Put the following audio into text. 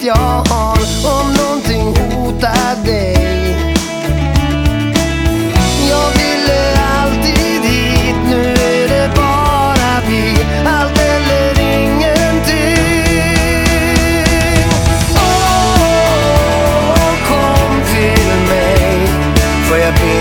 allt jag har om någonting hotar dig. Jag ville alltid hit, nu är det bara vi. Allt eller ingenting. Åh, oh, kom till mig, får jag be